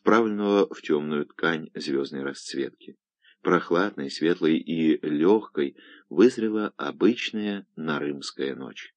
вправленного в темную ткань звездной расцветки. Прохладной, светлой и легкой вызрела обычная нарымская ночь.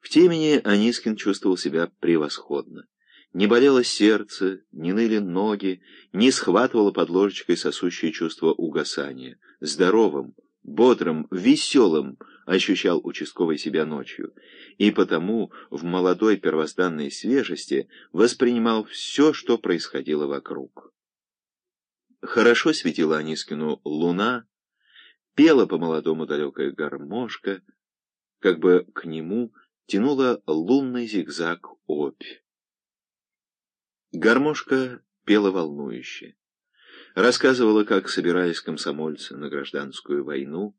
В темени Анискин чувствовал себя превосходно. Не болело сердце, не ныли ноги, не схватывало под ложечкой сосущее чувство угасания. Здоровым, бодрым, веселым ощущал участковый себя ночью, и потому в молодой первозданной свежести воспринимал все, что происходило вокруг. Хорошо светила Анискину луна, пела по-молодому далекая гармошка, как бы к нему тянула лунный зигзаг опь. Гармошка пела волнующе. Рассказывала, как собирались комсомольцы на гражданскую войну,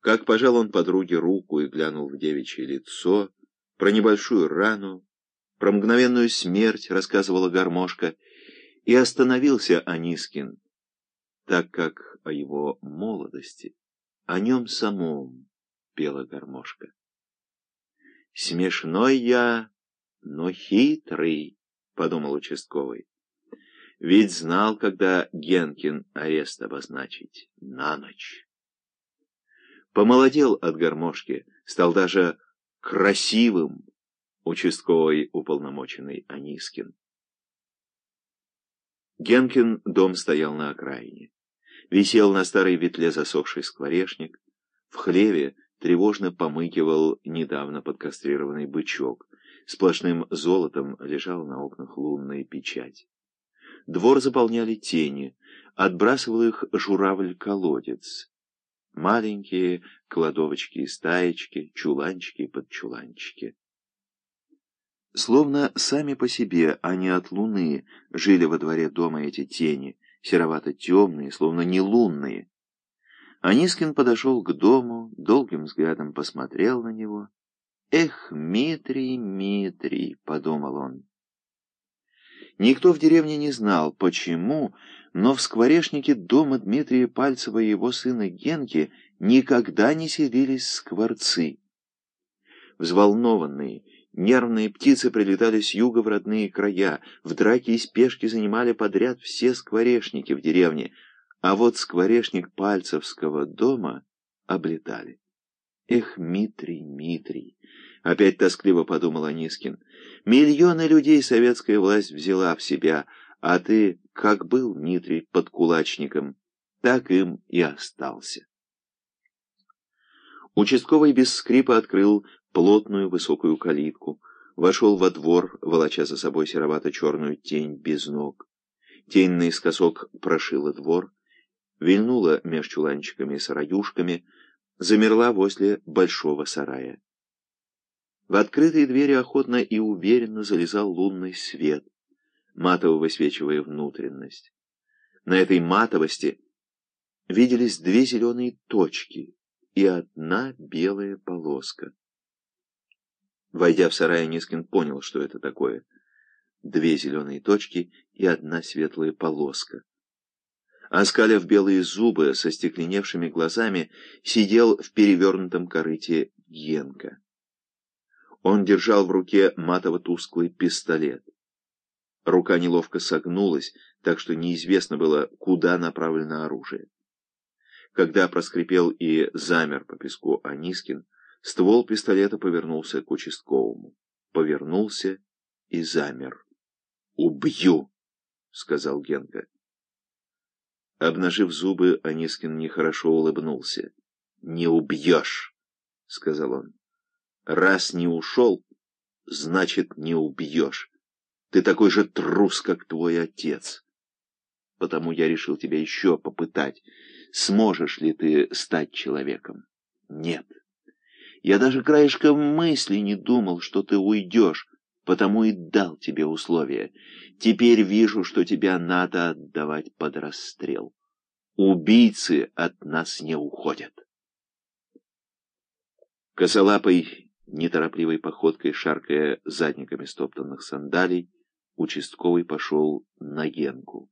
как пожал он подруге руку и глянул в девичье лицо, про небольшую рану, про мгновенную смерть рассказывала гармошка, и остановился Анискин, так как о его молодости, о нем самом пела гармошка. «Смешной я, но хитрый», — подумал участковый. Ведь знал, когда Генкин арест обозначить. На ночь. Помолодел от гармошки, стал даже красивым участковый уполномоченный Анискин. Генкин дом стоял на окраине. Висел на старой ветле засохший скворечник. В хлеве тревожно помыкивал недавно подкастрированный бычок. Сплошным золотом лежал на окнах лунная печать. Двор заполняли тени, отбрасывал их журавль-колодец. Маленькие кладовочки и стаечки, чуланчики под чуланчики. Словно сами по себе, а не от луны, жили во дворе дома эти тени, серовато-темные, словно не лунные. Анискин подошел к дому, долгим взглядом посмотрел на него. «Эх, Митрий, Митрий!» — подумал он. Никто в деревне не знал, почему, но в скворечнике дома Дмитрия Пальцева и его сына Генки никогда не селились скворцы. Взволнованные, нервные птицы прилетали с юга в родные края, в драке и спешке занимали подряд все скворечники в деревне, а вот скворечник Пальцевского дома облетали. Эх, Митрий, Митрий! Опять тоскливо подумал Анискин. Миллионы людей советская власть взяла в себя, а ты, как был, Митрий, под кулачником, так им и остался. Участковый без скрипа открыл плотную высокую калитку, вошел во двор, волоча за собой серовато-черную тень без ног. Тень наискосок прошила двор, вильнула меж чуланчиками и сараюшками, замерла возле большого сарая. В открытые двери охотно и уверенно залезал лунный свет, матово высвечивая внутренность. На этой матовости виделись две зеленые точки и одна белая полоска. Войдя в сарай, Нискин понял, что это такое. Две зеленые точки и одна светлая полоска. Оскалив белые зубы со стекленевшими глазами, сидел в перевернутом корыте Генка. Он держал в руке матово-тусклый пистолет. Рука неловко согнулась, так что неизвестно было, куда направлено оружие. Когда проскрипел и замер по песку Анискин, ствол пистолета повернулся к участковому. Повернулся и замер. «Убью!» — сказал Генка. Обнажив зубы, Анискин нехорошо улыбнулся. «Не убьешь!» — сказал он. Раз не ушел, значит, не убьешь. Ты такой же трус, как твой отец. Потому я решил тебя еще попытать. Сможешь ли ты стать человеком? Нет. Я даже краешком мысли не думал, что ты уйдешь, потому и дал тебе условия. Теперь вижу, что тебя надо отдавать под расстрел. Убийцы от нас не уходят. Косолапый Неторопливой походкой, шаркая задниками стоптанных сандалий, участковый пошел на Генку.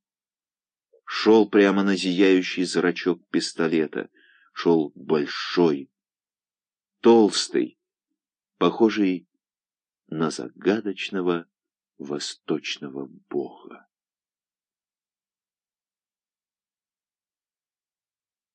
Шел прямо на зияющий зрачок пистолета. Шел большой, толстый, похожий на загадочного восточного бога.